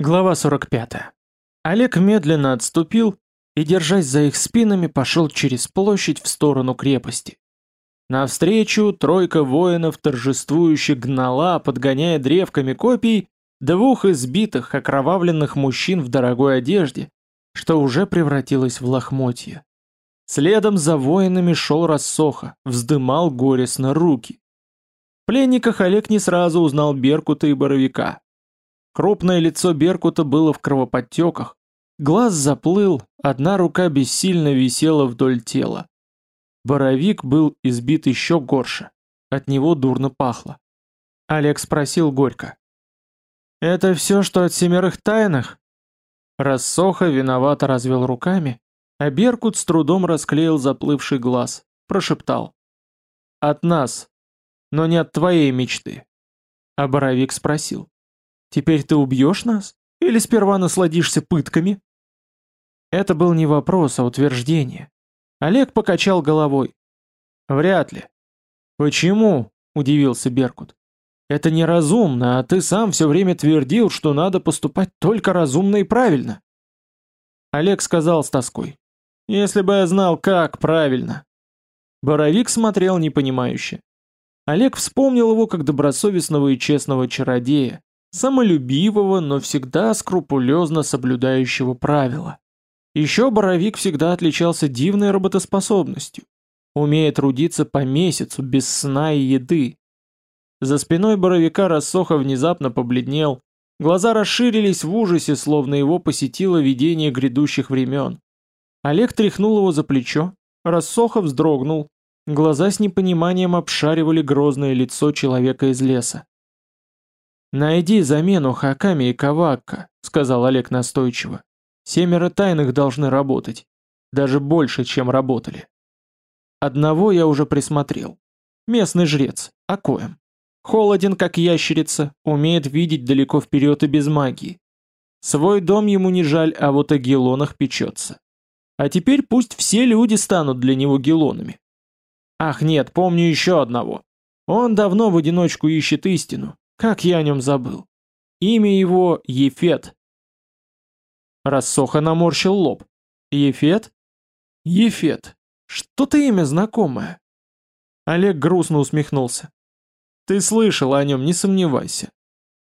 Глава 45. Олег медленно отступил и, держась за их спинами, пошел через площадь в сторону крепости. Навстречу тройка воинов торжествующе гнала, подгоняя древками копий, двух избитых, окровавленных мужчин в дорогой одежде, что уже превратилось в лохмотья. Следом за воинами шел рассоха, вздымал горестно руки. В пленниках Олег не сразу узнал Беркута и Боровика. Крупное лицо Беркута было в кровоподтеках, глаз заплыл, одна рука бессильно висела вдоль тела. Боровик был избит еще горше, от него дурно пахло. Олег спросил горько. «Это все, что от семерых тайных?» Рассоха виновато развел руками, а Беркут с трудом расклеил заплывший глаз, прошептал. «От нас, но не от твоей мечты». А Боровик спросил. Теперь ты убьешь нас? Или сперва насладишься пытками?» Это был не вопрос, а утверждение. Олег покачал головой. «Вряд ли». «Почему?» – удивился Беркут. «Это неразумно, а ты сам все время твердил, что надо поступать только разумно и правильно». Олег сказал с тоской. «Если бы я знал, как правильно». Боровик смотрел непонимающе. Олег вспомнил его как добросовестного и честного чародея, самолюбивого, но всегда скрупулезно соблюдающего правила. Еще Боровик всегда отличался дивной работоспособностью, умея трудиться по месяцу без сна и еды. За спиной Боровика Рассоха внезапно побледнел, глаза расширились в ужасе, словно его посетило видение грядущих времен. Олег тряхнул его за плечо, Рассоха вздрогнул, глаза с непониманием обшаривали грозное лицо человека из леса. «Найди замену Хаками и Кавакка», — сказал Олег настойчиво. «Семеро тайных должны работать. Даже больше, чем работали. Одного я уже присмотрел. Местный жрец, Акоем. Холоден, как ящерица, умеет видеть далеко вперед и без магии. Свой дом ему не жаль, а вот о гелонах печется. А теперь пусть все люди станут для него гелонами. Ах нет, помню еще одного. Он давно в одиночку ищет истину, как я о нем забыл? Имя его Ефет. Рассоха наморщил лоб. Ефет? Ефет. Что-то имя знакомое. Олег грустно усмехнулся. Ты слышал о нем, не сомневайся.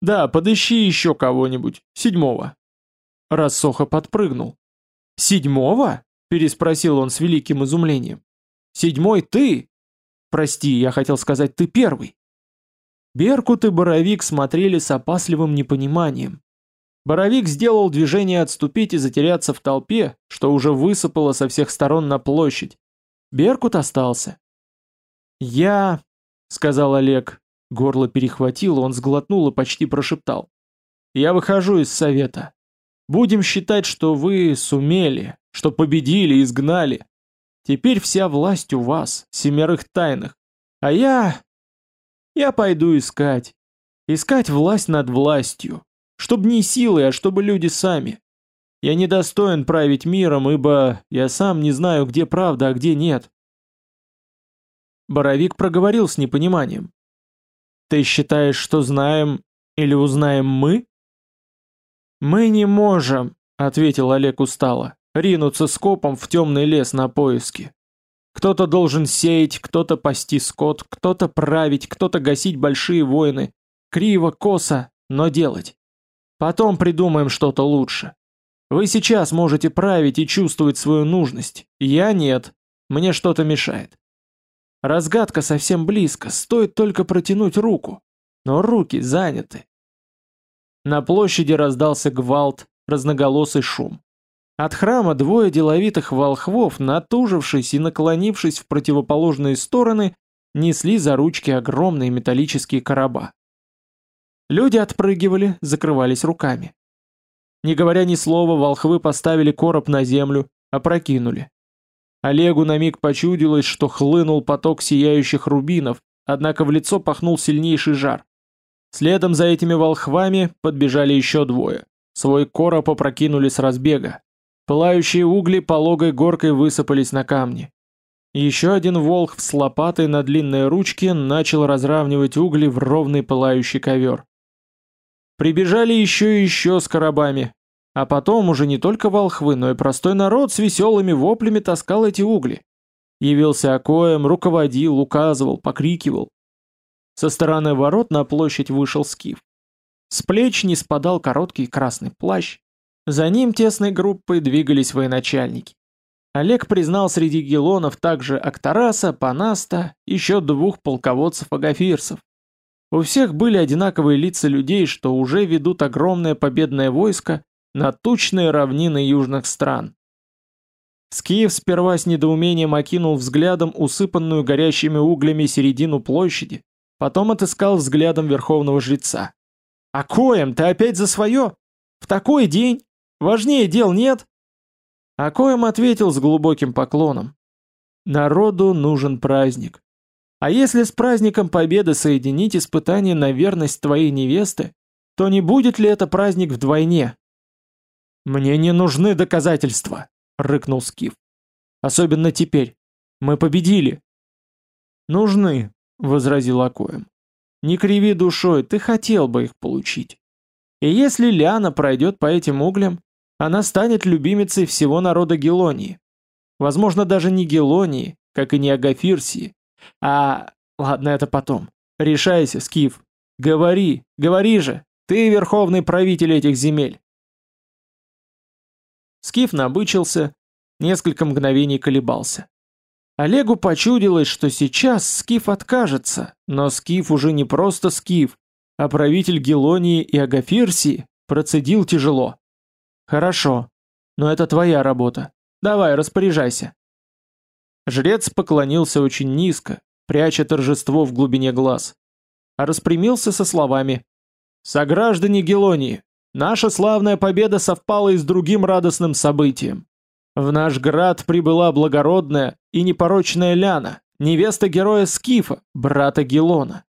Да, подыщи еще кого-нибудь, седьмого. Рассоха подпрыгнул. Седьмого? Переспросил он с великим изумлением. Седьмой ты? Прости, я хотел сказать, ты первый. Беркут и Боровик смотрели с опасливым непониманием. Боровик сделал движение отступить и затеряться в толпе, что уже высыпало со всех сторон на площадь. Беркут остался. «Я...» — сказал Олег. Горло перехватило, он сглотнул и почти прошептал. «Я выхожу из совета. Будем считать, что вы сумели, что победили, изгнали. Теперь вся власть у вас, семерых тайных. А я... Я пойду искать. Искать власть над властью. Чтоб не силой, а чтобы люди сами. Я недостоин править миром, ибо я сам не знаю, где правда, а где нет. Боровик проговорил с непониманием. Ты считаешь, что знаем или узнаем мы? Мы не можем, ответил Олег устало, ринуться скопом в темный лес на поиски. Кто-то должен сеять, кто-то пасти скот, кто-то править, кто-то гасить большие войны. Криво, косо, но делать. Потом придумаем что-то лучше. Вы сейчас можете править и чувствовать свою нужность. Я нет. Мне что-то мешает. Разгадка совсем близко, стоит только протянуть руку. Но руки заняты. На площади раздался гвалт, разноголосый шум. От храма двое деловитых волхвов, натужившись и наклонившись в противоположные стороны, несли за ручки огромные металлические короба. Люди отпрыгивали, закрывались руками. Не говоря ни слова, волхвы поставили короб на землю, опрокинули. Олегу на миг почудилось, что хлынул поток сияющих рубинов, однако в лицо пахнул сильнейший жар. Следом за этими волхвами подбежали еще двое. Свой короб опрокинули с разбега. Пылающие угли пологой горкой высыпались на камни. Еще один волх с лопатой на длинной ручке начал разравнивать угли в ровный пылающий ковер. Прибежали еще и еще с коробами. А потом уже не только волхвы, но и простой народ с веселыми воплями таскал эти угли. Явился Акоем, руководил, указывал, покрикивал. Со стороны ворот на площадь вышел скиф. С плеч не спадал короткий красный плащ. За ним тесной группой двигались военачальники. Олег признал среди гелонов также Актараса, Панаста, еще двух полководцев-агафирцев. У всех были одинаковые лица людей, что уже ведут огромное победное войско на тучные равнины южных стран. Скиев сперва с недоумением окинул взглядом усыпанную горящими углями середину площади, потом отыскал взглядом верховного жреца. «А коем ты опять за свое? В такой день? Важнее дел нет?» А коем ответил с глубоким поклоном. «Народу нужен праздник. А если с праздником Победы соединить испытание на верность твоей невесты, то не будет ли это праздник вдвойне?» «Мне не нужны доказательства», — рыкнул Скиф. «Особенно теперь. Мы победили». «Нужны», — возразил Акоем. «Не криви душой, ты хотел бы их получить. И если Лиана пройдет по этим углям, она станет любимицей всего народа Гелонии. Возможно, даже не Гелонии, как и не Агафирсии, а... Ладно, это потом. Решайся, Скиф. Говори, говори же, ты верховный правитель этих земель. Скиф набычился, несколько мгновений колебался. Олегу почудилось, что сейчас Скиф откажется, но Скиф уже не просто Скиф, а правитель Гелонии и Агафирсии процедил тяжело. «Хорошо, но это твоя работа. Давай, распоряжайся». Жрец поклонился очень низко, пряча торжество в глубине глаз, а распрямился со словами «Сограждане Гелонии, наша славная победа совпала и с другим радостным событием. В наш град прибыла благородная и непорочная Ляна, невеста героя Скифа, брата Гелона.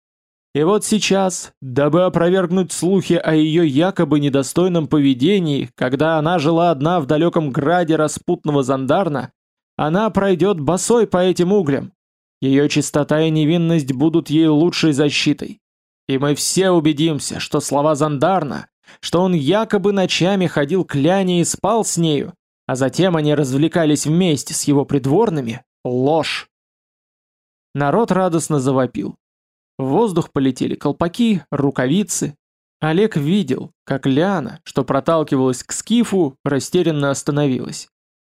И вот сейчас, дабы опровергнуть слухи о ее якобы недостойном поведении, когда она жила одна в далеком граде распутного Зандарна, она пройдет босой по этим углям. Ее чистота и невинность будут ей лучшей защитой. И мы все убедимся, что слова Зандарна, что он якобы ночами ходил к Ляне и спал с нею, а затем они развлекались вместе с его придворными, ложь. Народ радостно завопил. В воздух полетели колпаки, рукавицы. Олег видел, как Ляна, что проталкивалась к скифу, растерянно остановилась.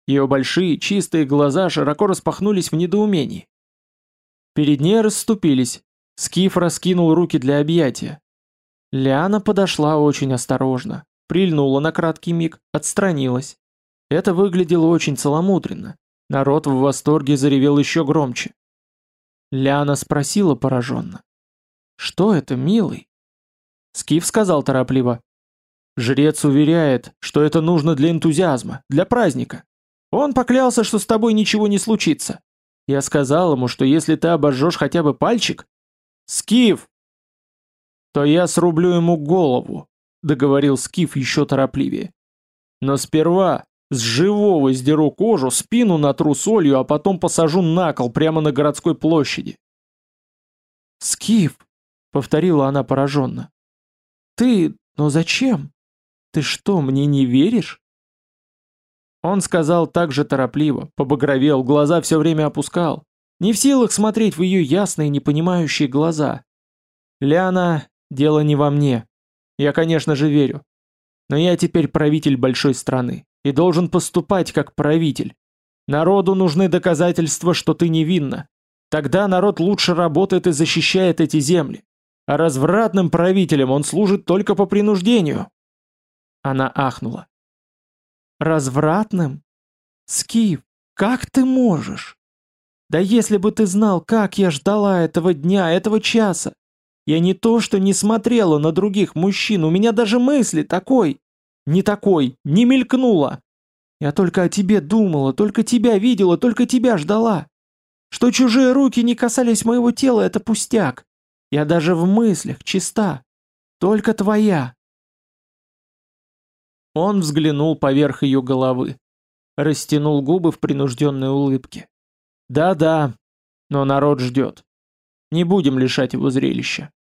Ее большие, чистые глаза широко распахнулись в недоумении. Перед ней расступились. Скиф раскинул руки для объятия. Ляна подошла очень осторожно, прильнула на краткий миг, отстранилась. Это выглядело очень целомудренно. Народ в восторге заревел еще громче. Ляна спросила пораженно. «Что это, милый?» Скиф сказал торопливо. «Жрец уверяет, что это нужно для энтузиазма, для праздника. Он поклялся, что с тобой ничего не случится. Я сказал ему, что если ты обожжешь хотя бы пальчик... Скиф! То я срублю ему голову, договорил Скиф еще торопливее. Но сперва с живого сдеру кожу, спину натру солью, а потом посажу на кол прямо на городской площади. «Скиф!» — повторила она пораженно. «Ты... но зачем? Ты что, мне не веришь?» Он сказал так же торопливо, побагровел, глаза все время опускал. Не в силах смотреть в ее ясные, непонимающие глаза. «Ляна, дело не во мне. Я, конечно же, верю. Но я теперь правитель большой страны и должен поступать как правитель. Народу нужны доказательства, что ты невинна. Тогда народ лучше работает и защищает эти земли а развратным правителем он служит только по принуждению. Она ахнула. Развратным? Скиф, как ты можешь? Да если бы ты знал, как я ждала этого дня, этого часа. Я не то, что не смотрела на других мужчин, у меня даже мысли такой, не такой, не мелькнула. Я только о тебе думала, только тебя видела, только тебя ждала. Что чужие руки не касались моего тела, это пустяк. Я даже в мыслях чиста. Только твоя. Он взглянул поверх ее головы. Растянул губы в принужденной улыбке. Да-да, но народ ждет. Не будем лишать его зрелища.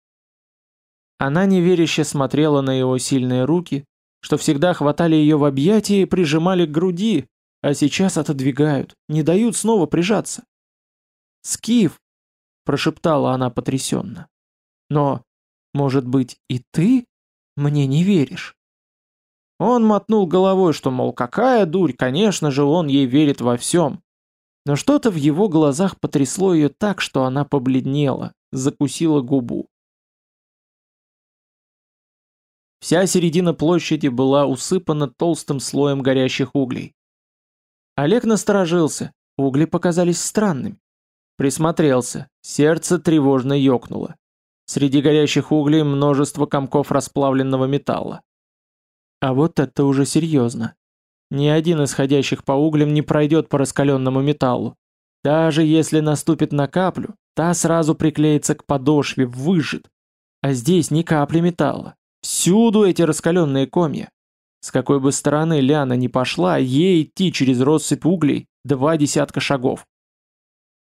Она неверяще смотрела на его сильные руки, что всегда хватали ее в объятия и прижимали к груди, а сейчас отодвигают, не дают снова прижаться. «Скиф!» — прошептала она потрясенно. «Но, может быть, и ты мне не веришь?» Он мотнул головой, что, мол, какая дурь, конечно же, он ей верит во всем. Но что-то в его глазах потрясло ее так, что она побледнела, закусила губу. Вся середина площади была усыпана толстым слоем горящих углей. Олег насторожился, угли показались странными. Присмотрелся, сердце тревожно ёкнуло. Среди горящих углей множество комков расплавленного металла. А вот это уже серьезно. Ни один из ходящих по углям не пройдет по раскаленному металлу. Даже если наступит на каплю, та сразу приклеится к подошве, выжжет. А здесь ни капли металла. Всюду эти раскаленные комья. С какой бы стороны Ляна не пошла, ей идти через россыпь углей два десятка шагов.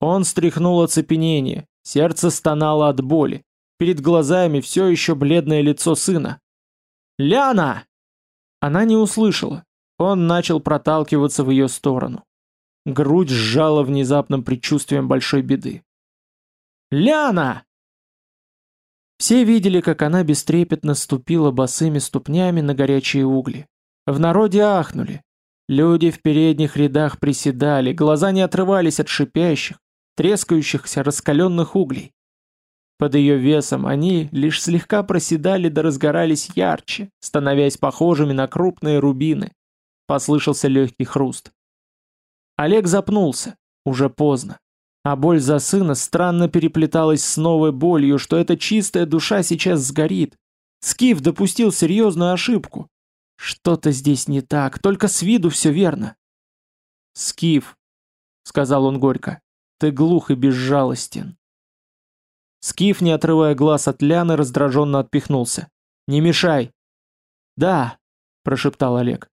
Он стряхнул оцепенение, сердце стонало от боли. Перед глазами все еще бледное лицо сына. «Ляна!» Она не услышала. Он начал проталкиваться в ее сторону. Грудь сжала внезапным предчувствием большой беды. «Ляна!» Все видели, как она бестрепетно ступила босыми ступнями на горячие угли. В народе ахнули. Люди в передних рядах приседали, глаза не отрывались от шипящих, трескающихся раскаленных углей. Под ее весом они лишь слегка проседали да разгорались ярче, становясь похожими на крупные рубины. Послышался легкий хруст. Олег запнулся. Уже поздно. А боль за сына странно переплеталась с новой болью, что эта чистая душа сейчас сгорит. Скиф допустил серьезную ошибку. Что-то здесь не так, только с виду все верно. «Скиф», — сказал он горько, — «ты глух и безжалостен». Скиф, не отрывая глаз от Ляны, раздраженно отпихнулся. «Не мешай!» «Да», — прошептал Олег.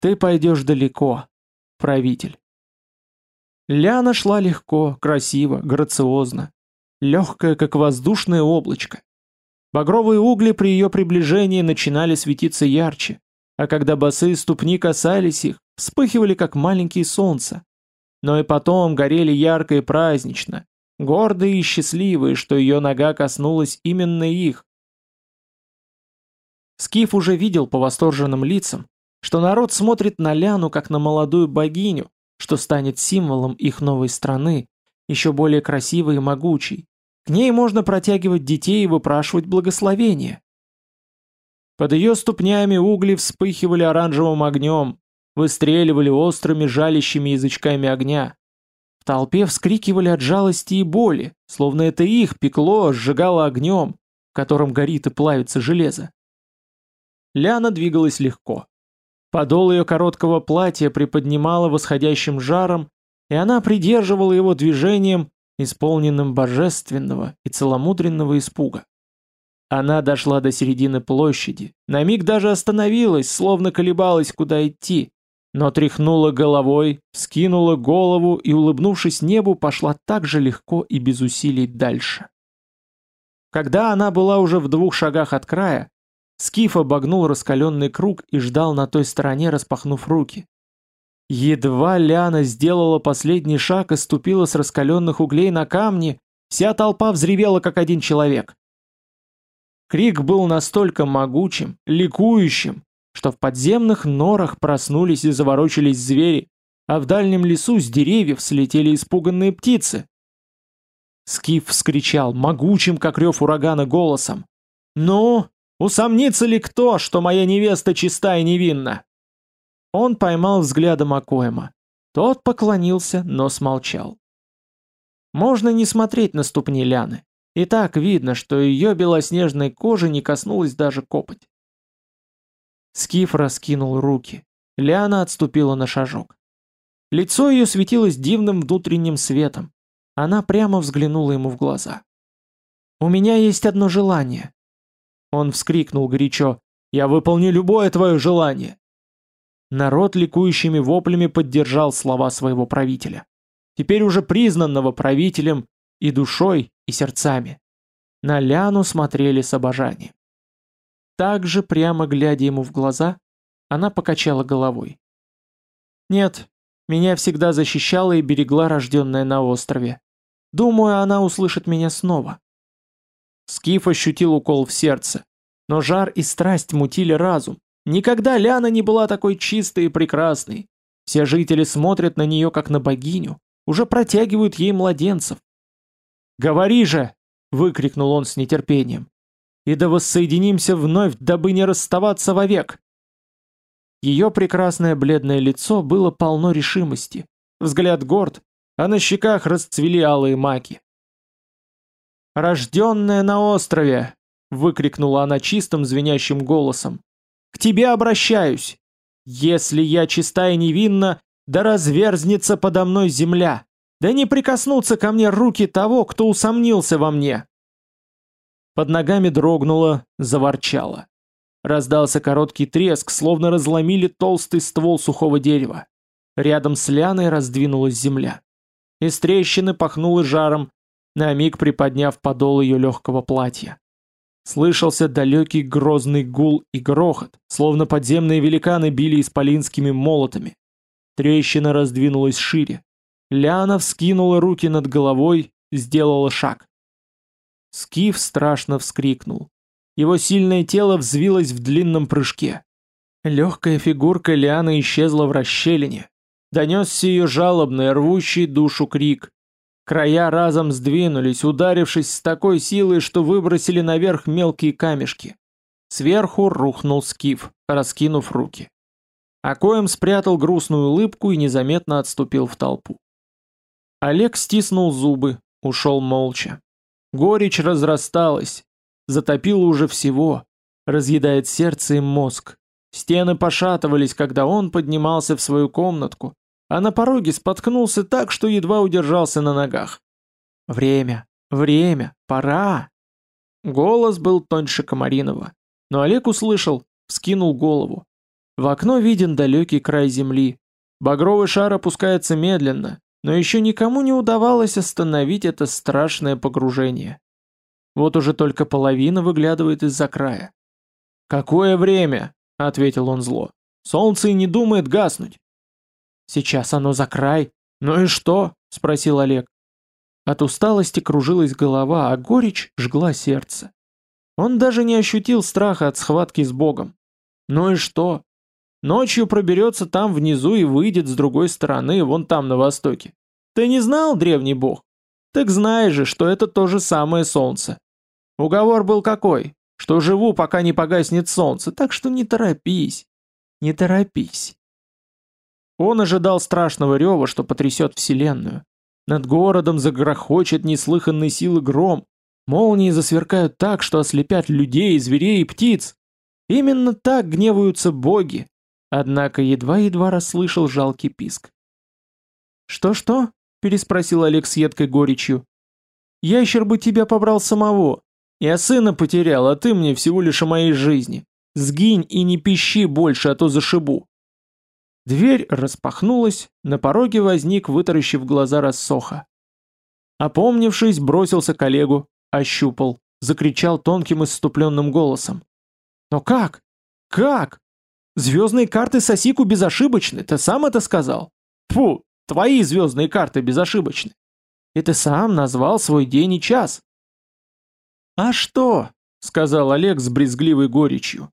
«Ты пойдешь далеко, правитель». Ляна шла легко, красиво, грациозно. Легкая, как воздушное облачко. Багровые угли при ее приближении начинали светиться ярче, а когда босые ступни касались их, вспыхивали, как маленькие солнца. Но и потом горели ярко и празднично, гордые и счастливые, что ее нога коснулась именно их. Скиф уже видел по восторженным лицам, что народ смотрит на Ляну как на молодую богиню, что станет символом их новой страны, еще более красивой и могучей. К ней можно протягивать детей и выпрашивать благословения. Под ее ступнями угли вспыхивали оранжевым огнем, выстреливали острыми жалящими язычками огня. Толпе вскрикивали от жалости и боли, словно это их пекло, сжигало огнем, в котором горит и плавится железо. Ляна двигалась легко. Подол ее короткого платья приподнимала восходящим жаром, и она придерживала его движением, исполненным божественного и целомудренного испуга. Она дошла до середины площади, на миг даже остановилась, словно колебалась, куда идти, но тряхнула головой, скинула голову и, улыбнувшись небу, пошла так же легко и без усилий дальше. Когда она была уже в двух шагах от края, Скиф обогнул раскаленный круг и ждал на той стороне, распахнув руки. Едва Ляна сделала последний шаг и ступила с раскаленных углей на камни, вся толпа взревела, как один человек. Крик был настолько могучим, ликующим, что в подземных норах проснулись и заворочились звери, а в дальнем лесу с деревьев слетели испуганные птицы. Скиф вскричал, могучим, как рев урагана, голосом. «Ну, Усомнится ли кто, что моя невеста чиста и невинна?» Он поймал взглядом Акоема. Тот поклонился, но смолчал. Можно не смотреть на ступни Ляны. И так видно, что ее белоснежной кожи не коснулась даже копоть. Скиф раскинул руки. Ляна отступила на шажок. Лицо ее светилось дивным внутренним светом. Она прямо взглянула ему в глаза. «У меня есть одно желание», он вскрикнул горячо. «Я выполню любое твое желание!» Народ ликующими воплями поддержал слова своего правителя. Теперь уже признанного правителем и душой, и сердцами. на Ляну смотрели с обожанием. Так же, прямо глядя ему в глаза, она покачала головой. «Нет, меня всегда защищала и берегла рожденная на острове. Думаю, она услышит меня снова». Скиф ощутил укол в сердце, но жар и страсть мутили разум. Никогда Ляна не была такой чистой и прекрасной. Все жители смотрят на нее как на богиню, уже протягивают ей младенцев. «Говори же!» — выкрикнул он с нетерпением и да воссоединимся вновь, дабы не расставаться вовек. Ее прекрасное бледное лицо было полно решимости, взгляд горд, а на щеках расцвели алые маки. «Рожденная на острове!» — выкрикнула она чистым звенящим голосом. «К тебе обращаюсь! Если я чиста и невинна, да разверзнется подо мной земля, да не прикоснутся ко мне руки того, кто усомнился во мне!» Под ногами дрогнуло, заворчало. Раздался короткий треск, словно разломили толстый ствол сухого дерева. Рядом с лианой раздвинулась земля. Из трещины пахнуло жаром, на миг приподняв подол ее легкого платья. Слышался далекий грозный гул и грохот, словно подземные великаны били исполинскими молотами. Трещина раздвинулась шире. Ляна вскинула руки над головой, сделала шаг. Скиф страшно вскрикнул. Его сильное тело взвилось в длинном прыжке. Легкая фигурка Лианы исчезла в расщелине. Донесся ее жалобный, рвущий душу крик. Края разом сдвинулись, ударившись с такой силой, что выбросили наверх мелкие камешки. Сверху рухнул скиф, раскинув руки. Акоем спрятал грустную улыбку и незаметно отступил в толпу. Олег стиснул зубы, ушел молча. Горечь разрасталась, затопила уже всего, разъедает сердце и мозг. Стены пошатывались, когда он поднимался в свою комнатку, а на пороге споткнулся так, что едва удержался на ногах. «Время, время, пора!» Голос был тоньше Комаринова, но Олег услышал, вскинул голову. В окно виден далекий край земли. Багровый шар опускается медленно, но еще никому не удавалось остановить это страшное погружение. Вот уже только половина выглядывает из-за края. «Какое время?» — ответил он зло. «Солнце и не думает гаснуть». «Сейчас оно за край. Ну и что?» — спросил Олег. От усталости кружилась голова, а горечь жгла сердце. Он даже не ощутил страха от схватки с Богом. Ну и что? Ночью проберется там внизу и выйдет с другой стороны, вон там на востоке. Ты не знал, древний бог? Так знаешь же, что это то же самое солнце. Уговор был какой? Что живу, пока не погаснет солнце, так что не торопись. Не торопись. Он ожидал страшного рева, что потрясет вселенную. Над городом загрохочет неслыханной силы гром. Молнии засверкают так, что ослепят людей, зверей и птиц. Именно так гневаются боги, Однако едва-едва расслышал жалкий писк. «Что-что?» — переспросил Олег с едкой горечью. «Ящер бы тебя побрал самого. Я сына потерял, а ты мне всего лишь о моей жизни. Сгинь и не пищи больше, а то зашибу». Дверь распахнулась, на пороге возник, вытаращив глаза рассоха. Опомнившись, бросился к Олегу, ощупал, закричал тонким исступленным голосом. «Но как? Как? Звездные карты Сосику безошибочны, ты сам это сказал? Фу, твои звездные карты безошибочны. И ты сам назвал свой день и час. А что? Сказал Олег с брезгливой горечью.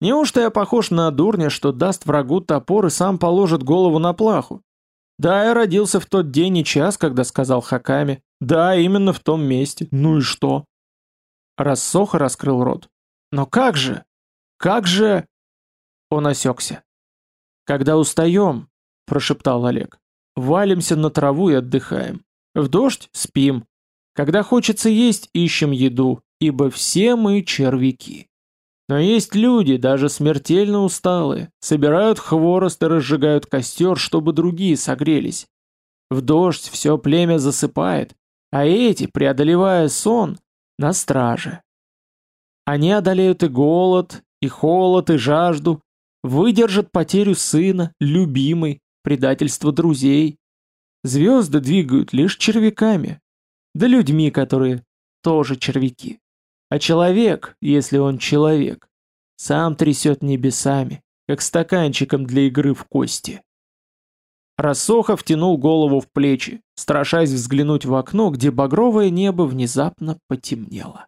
Неужто я похож на дурня, что даст врагу топор и сам положит голову на плаху? Да, я родился в тот день и час, когда сказал Хаками. Да, именно в том месте. Ну и что? Рассоха раскрыл рот. Но как же? Как же... Он осекся. «Когда устаем», — прошептал Олег, — «валимся на траву и отдыхаем. В дождь — спим. Когда хочется есть, ищем еду, ибо все мы червяки. Но есть люди, даже смертельно усталые, собирают хворост и разжигают костер, чтобы другие согрелись. В дождь все племя засыпает, а эти, преодолевая сон, на страже. Они одолеют и голод, и холод, и жажду, Выдержат потерю сына, любимой, предательство друзей. Звезды двигают лишь червяками. Да людьми, которые тоже червяки. А человек, если он человек, сам трясет небесами, как стаканчиком для игры в кости. Рассохов тянул голову в плечи, страшась взглянуть в окно, где багровое небо внезапно потемнело.